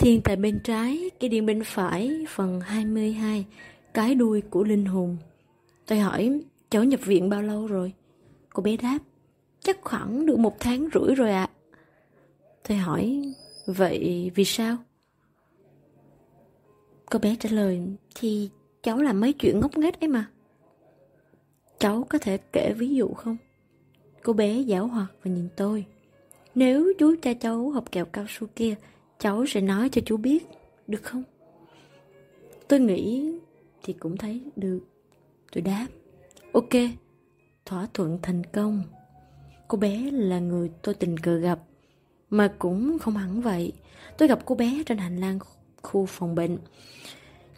Thiên tại bên trái, cái điên bên phải, phần 22, cái đuôi của linh hồn. Tôi hỏi, cháu nhập viện bao lâu rồi? Cô bé đáp, chắc khoảng được một tháng rưỡi rồi ạ. À. Tôi hỏi, vậy vì sao? Cô bé trả lời, thì cháu làm mấy chuyện ngốc nghếch ấy mà. Cháu có thể kể ví dụ không? Cô bé giảo hoạt và nhìn tôi. Nếu chú cha cháu hộp kẹo cao su kia, cháu sẽ nói cho chú biết, được không? Tôi nghĩ thì cũng thấy được. Tôi đáp, ok, thỏa thuận thành công. Cô bé là người tôi tình cờ gặp, mà cũng không hẳn vậy. Tôi gặp cô bé trên hành lang khu phòng bệnh.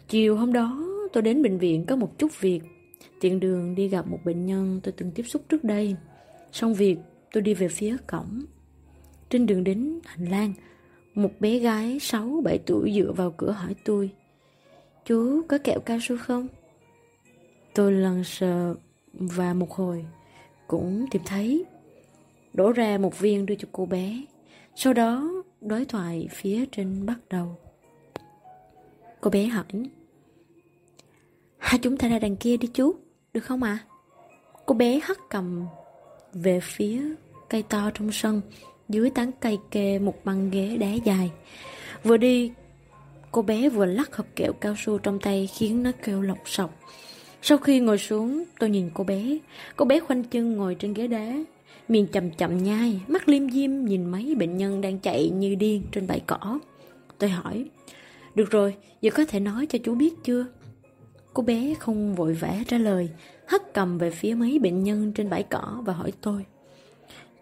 Chiều hôm đó tôi đến bệnh viện có một chút việc. Tiện đường đi gặp một bệnh nhân tôi từng tiếp xúc trước đây. Xong việc, tôi đi về phía cổng. Trên đường đến hành lang, một bé gái 6-7 tuổi dựa vào cửa hỏi tôi, Chú có kẹo cao su không? Tôi lần sờ và một hồi cũng tìm thấy Đổ ra một viên đưa cho cô bé, Sau đó đối thoại phía trên bắt đầu Cô bé hỏi, Hai chúng ta ra đằng kia đi chú, Được không ạ? À? Cô bé hất cầm về phía cây to trong sân dưới tán cây kê một băng ghế đá dài. Vừa đi, cô bé vừa lắc hộp kẹo cao su trong tay khiến nó kêu lọc sọc. Sau khi ngồi xuống, tôi nhìn cô bé. Cô bé khoanh chân ngồi trên ghế đá, miệng chậm chậm nhai, mắt liêm diêm nhìn mấy bệnh nhân đang chạy như điên trên bãi cỏ. Tôi hỏi, được rồi, giờ có thể nói cho chú biết chưa? Cô bé không vội vã trả lời, hất cầm về phía mấy bệnh nhân trên bãi cỏ và hỏi tôi.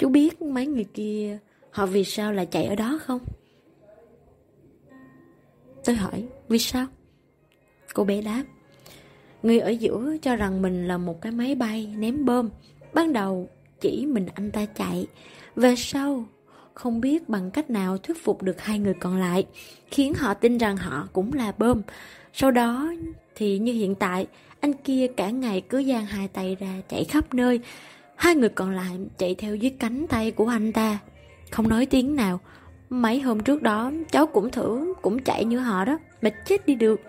Chú biết mấy người kia họ vì sao lại chạy ở đó không? Tôi hỏi, vì sao? Cô bé đáp, người ở giữa cho rằng mình là một cái máy bay ném bom. Ban đầu chỉ mình anh ta chạy, về sau không biết bằng cách nào thuyết phục được hai người còn lại, khiến họ tin rằng họ cũng là bom. Sau đó thì như hiện tại, anh kia cả ngày cứ giang hai tay ra chạy khắp nơi, Hai người còn lại chạy theo dưới cánh tay của anh ta. Không nói tiếng nào. Mấy hôm trước đó, cháu cũng thử, Cũng chạy như họ đó, Mà chết đi được.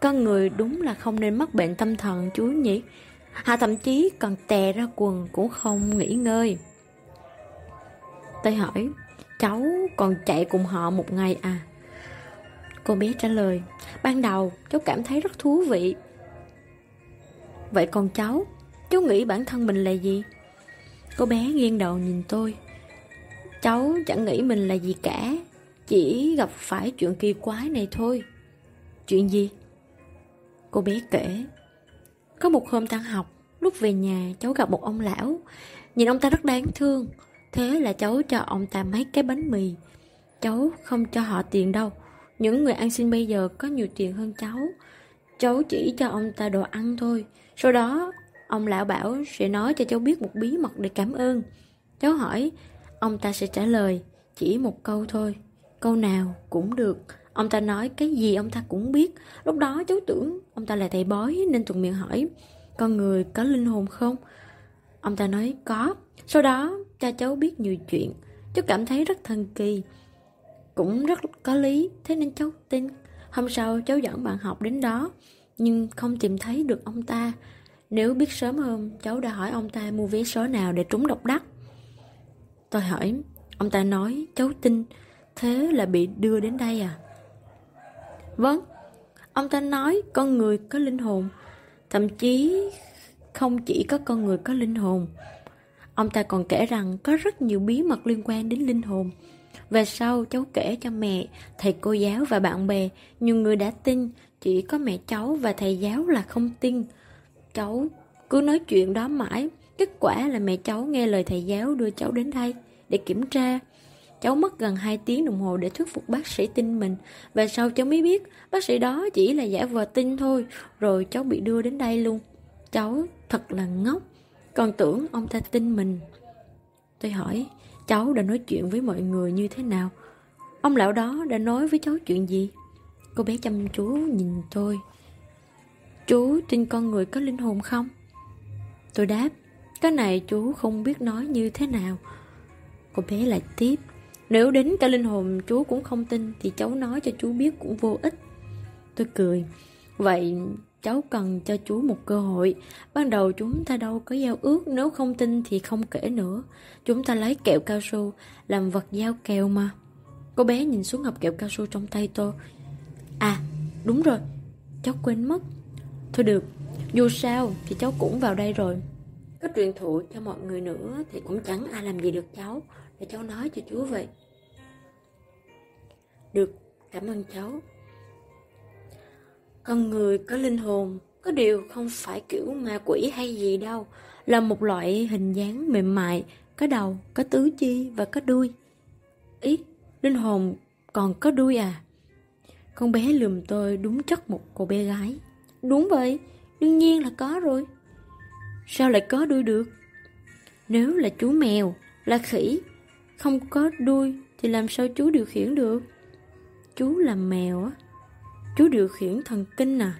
Con người đúng là không nên mắc bệnh tâm thần, chú nhỉ. Họ thậm chí còn tè ra quần Cũng không nghỉ ngơi. Tôi hỏi, Cháu còn chạy cùng họ một ngày à? Cô bé trả lời, Ban đầu cháu cảm thấy rất thú vị. Vậy còn cháu Cháu nghĩ bản thân mình là gì? Cô bé nghiêng đầu nhìn tôi. Cháu chẳng nghĩ mình là gì cả, Chỉ gặp phải chuyện kỳ quái này thôi. Chuyện gì? Cô bé kể. Có một hôm tan học, Lúc về nhà cháu gặp một ông lão. Nhìn ông ta rất đáng thương, Thế là cháu cho ông ta mấy cái bánh mì. Cháu không cho họ tiền đâu, Những người ăn xin bây giờ có nhiều tiền hơn cháu. Cháu chỉ cho ông ta đồ ăn thôi, Sau đó Ông lão bảo sẽ nói cho cháu biết một bí mật để cảm ơn. Cháu hỏi, ông ta sẽ trả lời, chỉ một câu thôi. Câu nào cũng được. Ông ta nói cái gì ông ta cũng biết. Lúc đó cháu tưởng ông ta là thầy bói nên thuận miệng hỏi, con người có linh hồn không? Ông ta nói có. Sau đó cha cháu biết nhiều chuyện. Cháu cảm thấy rất thần kỳ. Cũng rất có lý, thế nên cháu tin. Hôm sau cháu dẫn bạn học đến đó, nhưng không tìm thấy được ông ta. Nếu biết sớm hơn, cháu đã hỏi ông ta mua vé số nào để trúng độc đắc. Tôi hỏi, ông ta nói cháu tin, thế là bị đưa đến đây à? Vâng, ông ta nói con người có linh hồn, thậm chí không chỉ có con người có linh hồn. Ông ta còn kể rằng có rất nhiều bí mật liên quan đến linh hồn. Về sau cháu kể cho mẹ, thầy cô giáo và bạn bè, nhiều người đã tin, chỉ có mẹ cháu và thầy giáo là không tin. Cháu. Cứ nói chuyện đó mãi, kết quả là mẹ cháu nghe lời thầy giáo đưa cháu đến đây để kiểm tra. Cháu mất gần 2 tiếng đồng hồ để thuyết phục bác sĩ tin mình. Và sau cháu mới biết bác sĩ đó chỉ là giả vờ tin thôi Rồi cháu bị đưa đến đây luôn. Cháu thật là ngốc. Còn tưởng ông ta tin mình. Tôi hỏi cháu đã nói chuyện với mọi người như thế nào? Ông lão đó đã nói với cháu chuyện gì? Cô bé chăm chú nhìn tôi. Chú tin con người có linh hồn không? Tôi đáp, Cái này chú không biết nói như thế nào. Cô bé lại tiếp, Nếu đến cả linh hồn chú cũng không tin Thì cháu nói cho chú biết cũng vô ích. Tôi cười, Vậy cháu cần cho chú một cơ hội. Ban đầu chúng ta đâu có giao ước, Nếu không tin thì không kể nữa. Chúng ta lấy kẹo cao su, Làm vật giao kèo mà. Cô bé nhìn xuống hộp kẹo cao su trong tay tôi. À đúng rồi, Cháu quên mất. Thôi được Dù sao thì cháu cũng vào đây rồi. Có truyền thụ cho mọi người nữa Thì cũng chẳng ai làm gì được cháu Để cháu nói cho chú vậy. Được Cảm ơn cháu. Con người có linh hồn Có điều không phải kiểu ma quỷ hay gì đâu Là một loại hình dáng mềm mại Có đầu, có tứ chi và có đuôi. Ý, linh hồn còn có đuôi à? Con bé lườm tôi đúng chất một cô bé gái. Đúng vậy, đương nhiên là có rồi. Sao lại có đuôi được? Nếu là chú mèo, là khỉ Không có đuôi thì làm sao chú điều khiển được? Chú là mèo á Chú điều khiển thần kinh à?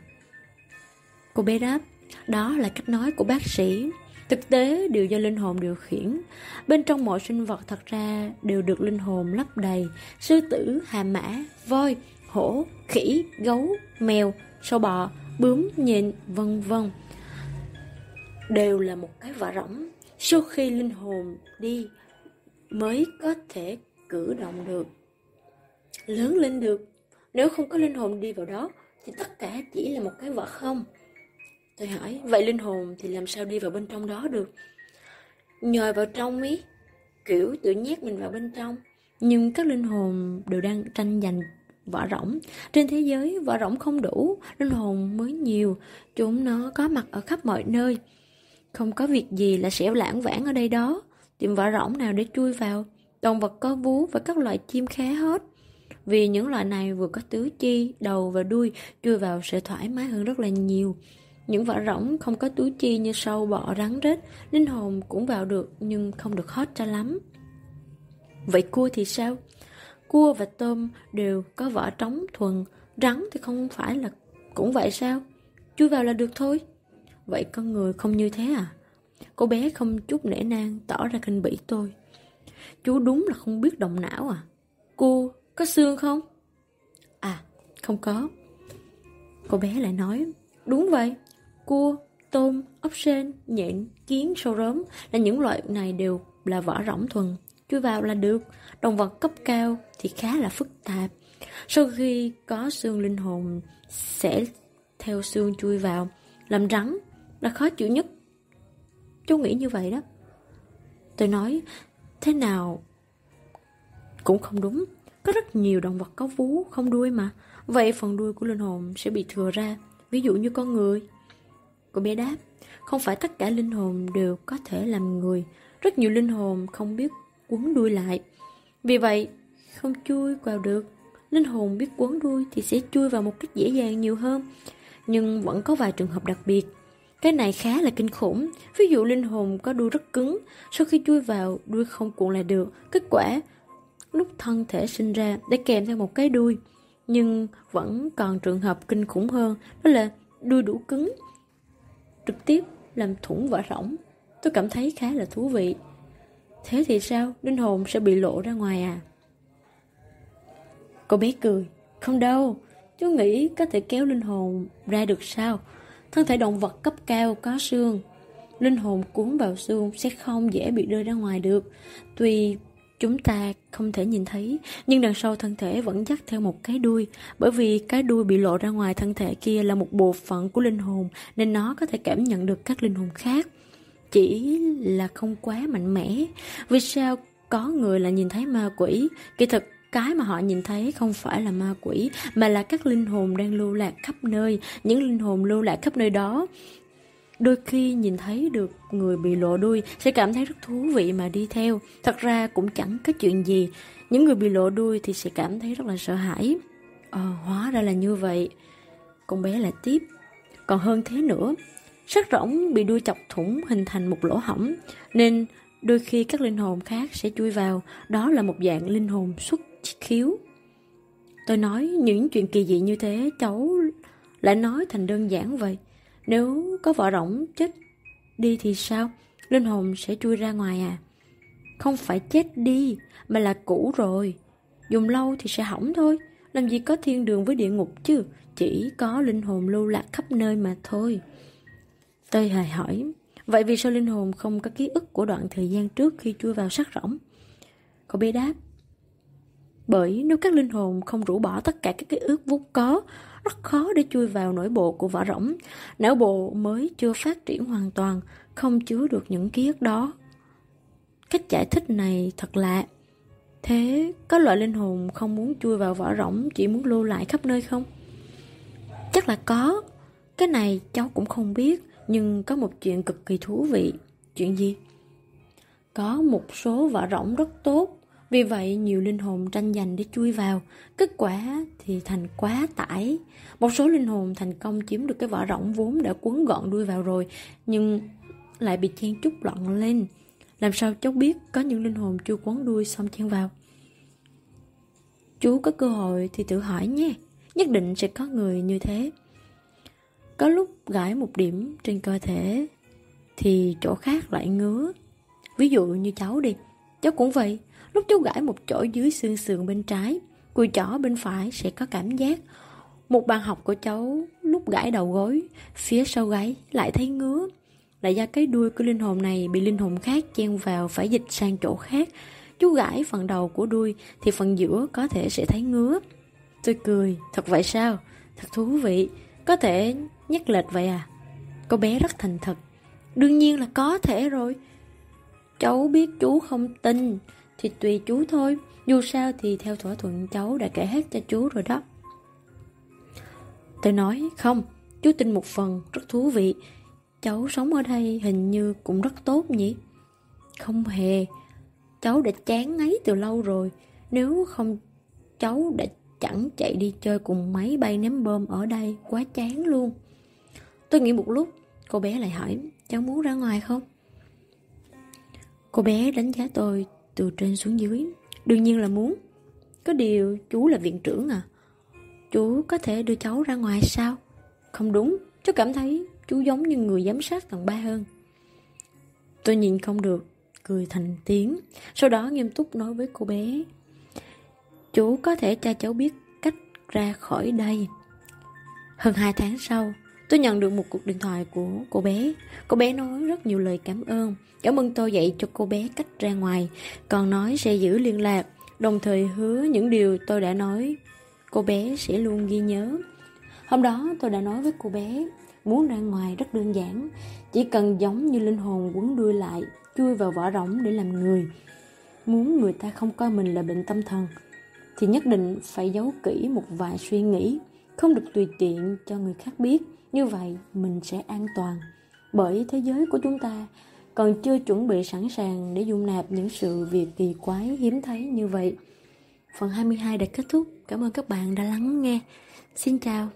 Cô bé đáp Đó là cách nói của bác sĩ. Thực tế đều do linh hồn điều khiển. Bên trong mọi sinh vật thật ra đều được linh hồn lấp đầy. Sư tử, hà mã, voi, hổ, khỉ, gấu, mèo, sâu bọ, bướm, nhện, vân vân. Đều là một cái vỏ rỗng. Sau khi linh hồn đi mới có thể cử động được. Lớn lên được. Nếu không có linh hồn đi vào đó Thì tất cả chỉ là một cái vỏ không. Tôi hỏi, vậy linh hồn thì làm sao đi vào bên trong đó được? Nhồi vào trong ý, kiểu tự nhét mình vào bên trong. Nhưng các linh hồn đều đang tranh giành vỏ rỗng. Trên thế giới, vỏ rỗng không đủ, linh hồn mới nhiều. Chúng nó có mặt ở khắp mọi nơi. Không có việc gì là sẽ lãng vãng ở đây đó. Tìm vỏ rỗng nào để chui vào. Động vật có vú và các loại chim khá hết. Vì những loại này vừa có tứ chi, đầu và đuôi, chui vào sẽ thoải mái hơn rất là nhiều. Những vỏ rỗng không có túi chi như sâu bọ rắn rết, linh hồn cũng vào được nhưng không được hot cho lắm. Vậy cua thì sao? Cua và tôm đều có vỏ trống thuần, rắn thì không phải là cũng vậy sao? Chui vào là được thôi. Vậy con người không như thế à? Cô bé không chút nể nang tỏ ra kinh bỉ tôi. Chú đúng là không biết động não à? Cua có xương không? À, không có. Cô bé lại nói, đúng vậy, cua, tôm, ốc sên, nhện, kiến, sâu rớm là những loại này đều là vỏ rỗng thuần. Chui vào là được, động vật cấp cao thì khá là phức tạp. Sau khi có xương linh hồn sẽ theo xương chui vào, làm rắn là khó chịu nhất. Chú nghĩ như vậy đó. Tôi nói, thế nào cũng không đúng. Có rất nhiều động vật có vú, không đuôi mà. Vậy phần đuôi của linh hồn sẽ bị thừa ra. Ví dụ như con người. Cô bé đáp, không phải tất cả linh hồn đều có thể làm người. Rất nhiều linh hồn không biết quấn đuôi lại. Vì vậy, không chui vào được. Linh hồn biết quấn đuôi thì sẽ chui vào một cách dễ dàng nhiều hơn. Nhưng vẫn có vài trường hợp đặc biệt. Cái này khá là kinh khủng. Ví dụ linh hồn có đuôi rất cứng, sau khi chui vào, đuôi không cuộn lại được. Kết quả, lúc thân thể sinh ra đã kèm theo một cái đuôi. Nhưng vẫn còn trường hợp kinh khủng hơn, đó là đuôi đủ cứng trực tiếp làm thủng vỏ rỗng. Tôi cảm thấy khá là thú vị. Thế thì sao? Linh hồn sẽ bị lộ ra ngoài à? Cô bé cười. Không đâu, chú nghĩ có thể kéo linh hồn ra được sao? Thân thể động vật cấp cao có xương. Linh hồn cuốn vào xương sẽ không dễ bị đưa ra ngoài được. Tuy Chúng ta không thể nhìn thấy, nhưng đằng sau thân thể vẫn dắt theo một cái đuôi, bởi vì cái đuôi bị lộ ra ngoài thân thể kia là một bộ phận của linh hồn, nên nó có thể cảm nhận được các linh hồn khác. Chỉ là không quá mạnh mẽ. Vì sao có người là nhìn thấy ma quỷ? Kỳ thực cái mà họ nhìn thấy không phải là ma quỷ mà là các linh hồn đang lưu lạc khắp nơi những linh hồn lưu lạc khắp nơi đó Đôi khi nhìn thấy được người bị lộ đuôi sẽ cảm thấy rất thú vị mà đi theo. Thật ra cũng chẳng có chuyện gì. Những người bị lộ đuôi thì sẽ cảm thấy rất là sợ hãi. Ờ, hóa ra là như vậy. Con bé lại tiếp. Còn hơn thế nữa, sắc rỗng bị đuôi chọc thủng hình thành một lỗ hỏng, nên đôi khi các linh hồn khác sẽ chui vào. Đó là một dạng linh hồn xuất khiếu. Tôi nói những chuyện kỳ dị như thế cháu lại nói thành đơn giản vậy. Nếu có vỏ rỗng chết đi thì sao? Linh hồn sẽ chui ra ngoài à? không phải chết đi, mà là cũ rồi. Dùng lâu thì sẽ hỏng thôi, làm gì có thiên đường với địa ngục chứ, chỉ có linh hồn lưu lạc khắp nơi mà thôi tôi hài hỏi, vậy vì sao linh hồn không có ký ức của đoạn thời gian trước khi chui vào sắc rỗng? Cậu bé đáp, bởi nếu các linh hồn không rũ bỏ tất cả các ký ức vốn có, rất khó để chui vào nội bộ của vỏ rỗng. Não bộ mới chưa phát triển hoàn toàn, không chứa được những ký ức đó. Cách giải thích này thật lạ. Thế có loại linh hồn không muốn chui vào vỏ rỗng chỉ muốn lưu lại khắp nơi không? Chắc là có. Cái này cháu cũng không biết, nhưng có một chuyện cực kỳ thú vị. Chuyện gì? Có một số vỏ rỗng rất tốt, vì vậy nhiều linh hồn tranh giành để chui vào. Kết quả thì thành quá tải. Một số linh hồn thành công chiếm được cái vỏ rỗng vốn đã cuốn gọn đuôi vào rồi, nhưng lại bị chen chút loạn lên. Làm sao cháu biết có những linh hồn chưa quấn đuôi xong chen vào? Chú có cơ hội thì tự hỏi nhé. Nhất định sẽ có người như thế. Có lúc gãi một điểm trên cơ thể thì chỗ khác lại ngứa. Ví dụ như cháu đi, cháu cũng vậy. Lúc cháu gãi một chỗ dưới xương sườn bên trái, cùi chỏ bên phải sẽ có cảm giác. Một bàn học của cháu lúc gãi đầu gối, phía sau gáy lại thấy ngứa. Là do cái đuôi của linh hồn này bị linh hồn khác chen vào phải dịch sang chỗ khác. Chú gãi phần đầu của đuôi thì phần giữa có thể sẽ thấy ngứa. Tôi cười, thật vậy sao? Thật thú vị, có thể nhắc lệch vậy à? Cô bé rất thành thật. Đương nhiên là có thể rồi. Cháu biết chú không tin, thì tùy chú thôi. Dù sao thì theo thỏa thuận cháu đã kể hết cho chú rồi đó. Tôi nói, không, chú tin một phần, rất thú vị. Cháu sống ở đây hình như cũng rất tốt nhỉ? Không hề, cháu đã chán ngấy từ lâu rồi. Nếu không, cháu đã chẳng chạy đi chơi cùng máy bay ném bom ở đây, quá chán luôn. Tôi nghĩ một lúc, cô bé lại hỏi, cháu muốn ra ngoài không? Cô bé đánh giá tôi từ trên xuống dưới. Đương nhiên là muốn. Có điều chú là viện trưởng à. Chú có thể đưa cháu ra ngoài sao? Không đúng, cháu cảm thấy chú giống như người giám sát tầng ba hơn. Tôi nhìn không được, cười thành tiếng. Sau đó nghiêm túc nói với cô bé. Chú có thể cho cháu biết cách ra khỏi đây. Hơn hai tháng sau, tôi nhận được một cuộc điện thoại của cô bé. Cô bé nói rất nhiều lời cảm ơn. Cảm ơn tôi dạy cho cô bé cách ra ngoài, còn nói sẽ giữ liên lạc, đồng thời hứa những điều tôi đã nói. Cô bé sẽ luôn ghi nhớ. Hôm đó tôi đã nói với cô bé, muốn ra ngoài rất đơn giản, chỉ cần giống như linh hồn quấn đuôi lại, chui vào vỏ rỗng để làm người. Muốn người ta không coi mình là bệnh tâm thần, thì nhất định phải giấu kỹ một vài suy nghĩ, không được tùy tiện cho người khác biết, như vậy mình sẽ an toàn. Bởi thế giới của chúng ta còn chưa chuẩn bị sẵn sàng để dung nạp những sự việc kỳ quái hiếm thấy như vậy. Phần 22 đã kết thúc. Cảm ơn các bạn đã lắng nghe. Xin chào.